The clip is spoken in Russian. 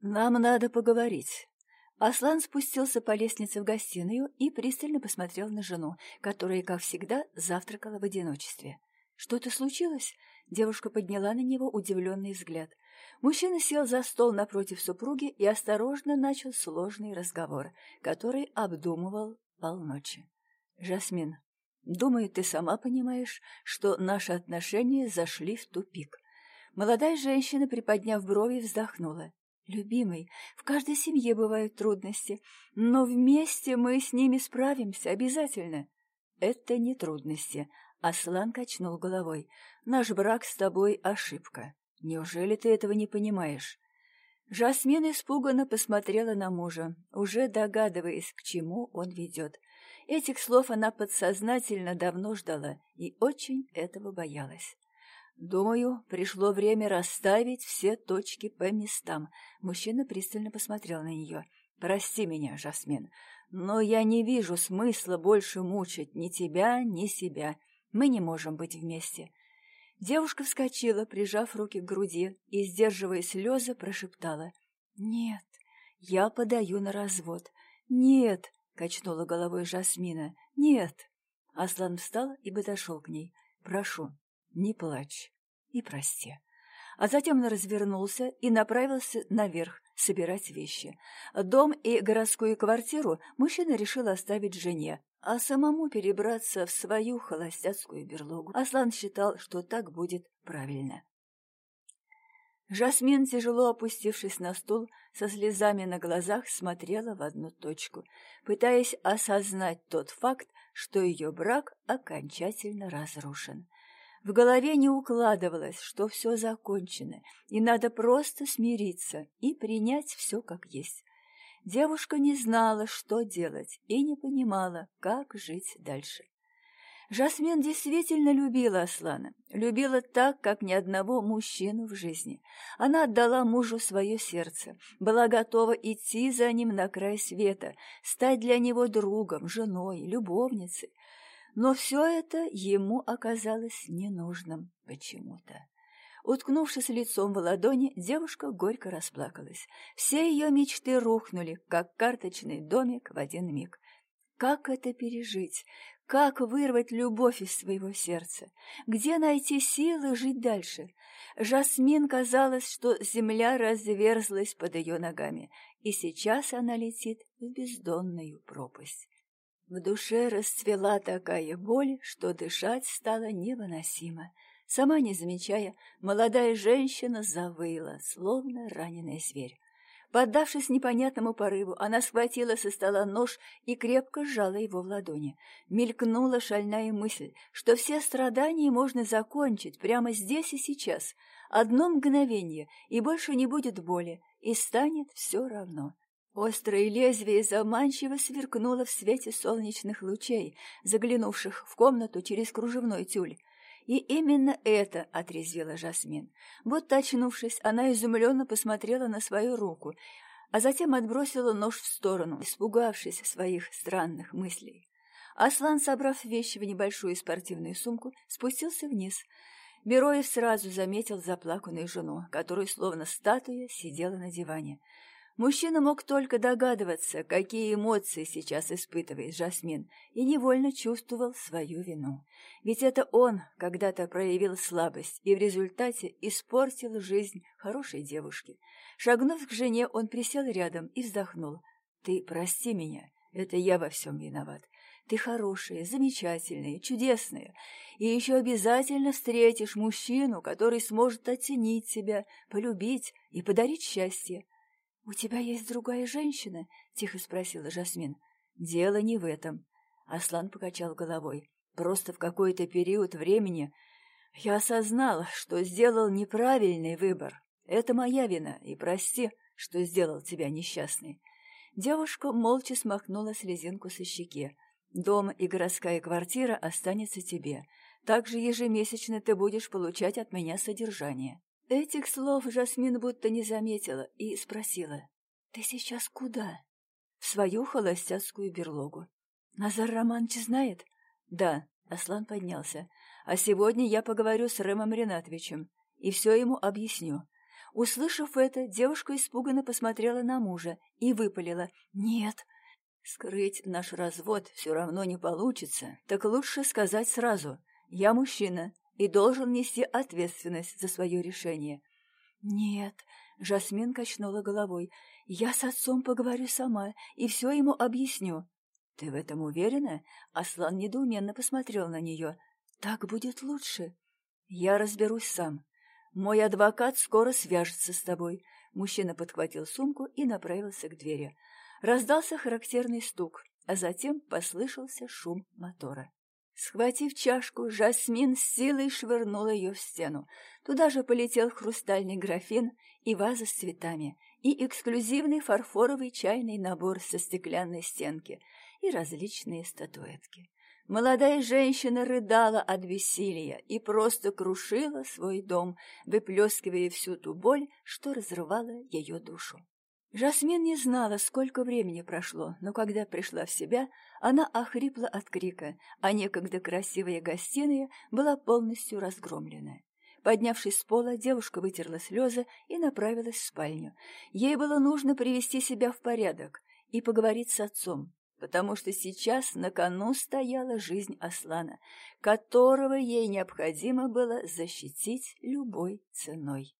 Нам надо поговорить. Аслан спустился по лестнице в гостиную и пристально посмотрел на жену, которая, как всегда, завтракала в одиночестве. «Что-то случилось?» Девушка подняла на него удивленный взгляд. Мужчина сел за стол напротив супруги и осторожно начал сложный разговор, который обдумывал полночи. «Жасмин, думаю, ты сама понимаешь, что наши отношения зашли в тупик». Молодая женщина, приподняв брови, вздохнула. «Любимый, в каждой семье бывают трудности, но вместе мы с ними справимся обязательно». «Это не трудности», — Аслан качнул головой. «Наш брак с тобой — ошибка. Неужели ты этого не понимаешь?» Жасмин испуганно посмотрела на мужа, уже догадываясь, к чему он ведет. Этих слов она подсознательно давно ждала и очень этого боялась. «Думаю, пришло время расставить все точки по местам». Мужчина пристально посмотрел на нее. «Прости меня, Жасмин, но я не вижу смысла больше мучить ни тебя, ни себя. Мы не можем быть вместе». Девушка вскочила, прижав руки к груди, и, сдерживая слезы, прошептала. «Нет, я подаю на развод». «Нет», — качнула головой Жасмина, — «нет». Аслан встал и подошел к ней. «Прошу, не плачь и прости. А затем он развернулся и направился наверх собирать вещи. Дом и городскую квартиру мужчина решил оставить жене, а самому перебраться в свою холостяцкую берлогу. Аслан считал, что так будет правильно. Жасмин, тяжело опустившись на стул, со слезами на глазах смотрела в одну точку, пытаясь осознать тот факт, что ее брак окончательно разрушен. В голове не укладывалось, что все закончено, и надо просто смириться и принять все как есть. Девушка не знала, что делать, и не понимала, как жить дальше. Жасмин действительно любила Аслана, любила так, как ни одного мужчину в жизни. Она отдала мужу свое сердце, была готова идти за ним на край света, стать для него другом, женой, любовницей. Но все это ему оказалось ненужным почему-то. Уткнувшись лицом в ладони, девушка горько расплакалась. Все ее мечты рухнули, как карточный домик в один миг. Как это пережить? Как вырвать любовь из своего сердца? Где найти силы жить дальше? Жасмин казалось, что земля разверзлась под ее ногами, и сейчас она летит в бездонную пропасть. В душе расцвела такая боль, что дышать стало невыносимо. Сама не замечая, молодая женщина завыла, словно раненый зверь. Поддавшись непонятному порыву, она схватила со стола нож и крепко сжала его в ладони. Мелькнула шальная мысль, что все страдания можно закончить прямо здесь и сейчас. Одно мгновение, и больше не будет боли, и станет все равно. Острое лезвие заманчиво сверкнуло в свете солнечных лучей, заглянувших в комнату через кружевной тюль. И именно это отрезвило Жасмин. Вот очнувшись, она изумленно посмотрела на свою руку, а затем отбросила нож в сторону, испугавшись своих странных мыслей. Аслан, собрав вещи в небольшую спортивную сумку, спустился вниз. Бероев сразу заметил заплаканную жену, которая, словно статуя, сидела на диване. Мужчина мог только догадываться, какие эмоции сейчас испытывает Жасмин, и невольно чувствовал свою вину. Ведь это он когда-то проявил слабость и в результате испортил жизнь хорошей девушки. Шагнув к жене, он присел рядом и вздохнул. «Ты прости меня, это я во всем виноват. Ты хорошая, замечательная, чудесная, и еще обязательно встретишь мужчину, который сможет оценить тебя, полюбить и подарить счастье. «У тебя есть другая женщина?» — тихо спросила Жасмин. «Дело не в этом». Аслан покачал головой. «Просто в какой-то период времени я осознал, что сделал неправильный выбор. Это моя вина, и прости, что сделал тебя несчастной». Девушка молча смахнула слезинку со щеки. «Дом и городская квартира останется тебе. Также ежемесячно ты будешь получать от меня содержание». Этих слов Жасмин будто не заметила и спросила. «Ты сейчас куда?» «В свою холостяцкую берлогу». «Назар Романович знает?» «Да», — Аслан поднялся. «А сегодня я поговорю с Рэмом Ринатовичем и все ему объясню. Услышав это, девушка испуганно посмотрела на мужа и выпалила «Нет». Скрыть наш развод все равно не получится, так лучше сказать сразу «Я мужчина и должен нести ответственность за свое решение». «Нет», — Жасмин качнула головой, — «я с отцом поговорю сама и все ему объясню». «Ты в этом уверена?» Аслан недоуменно посмотрел на нее. «Так будет лучше». «Я разберусь сам. Мой адвокат скоро свяжется с тобой». Мужчина подхватил сумку и направился к двери. Раздался характерный стук, а затем послышался шум мотора. Схватив чашку, Жасмин с силой швырнула ее в стену. Туда же полетел хрустальный графин и ваза с цветами, и эксклюзивный фарфоровый чайный набор со стеклянной стенки, и различные статуэтки. Молодая женщина рыдала от бессилия и просто крушила свой дом, выплескивая всю ту боль, что разрывала ее душу. Жасмин не знала, сколько времени прошло, но когда пришла в себя, она охрипла от крика, а некогда красивая гостиная была полностью разгромлена. Поднявшись с пола, девушка вытерла слезы и направилась в спальню. Ей было нужно привести себя в порядок и поговорить с отцом, потому что сейчас на кону стояла жизнь Аслана, которого ей необходимо было защитить любой ценой.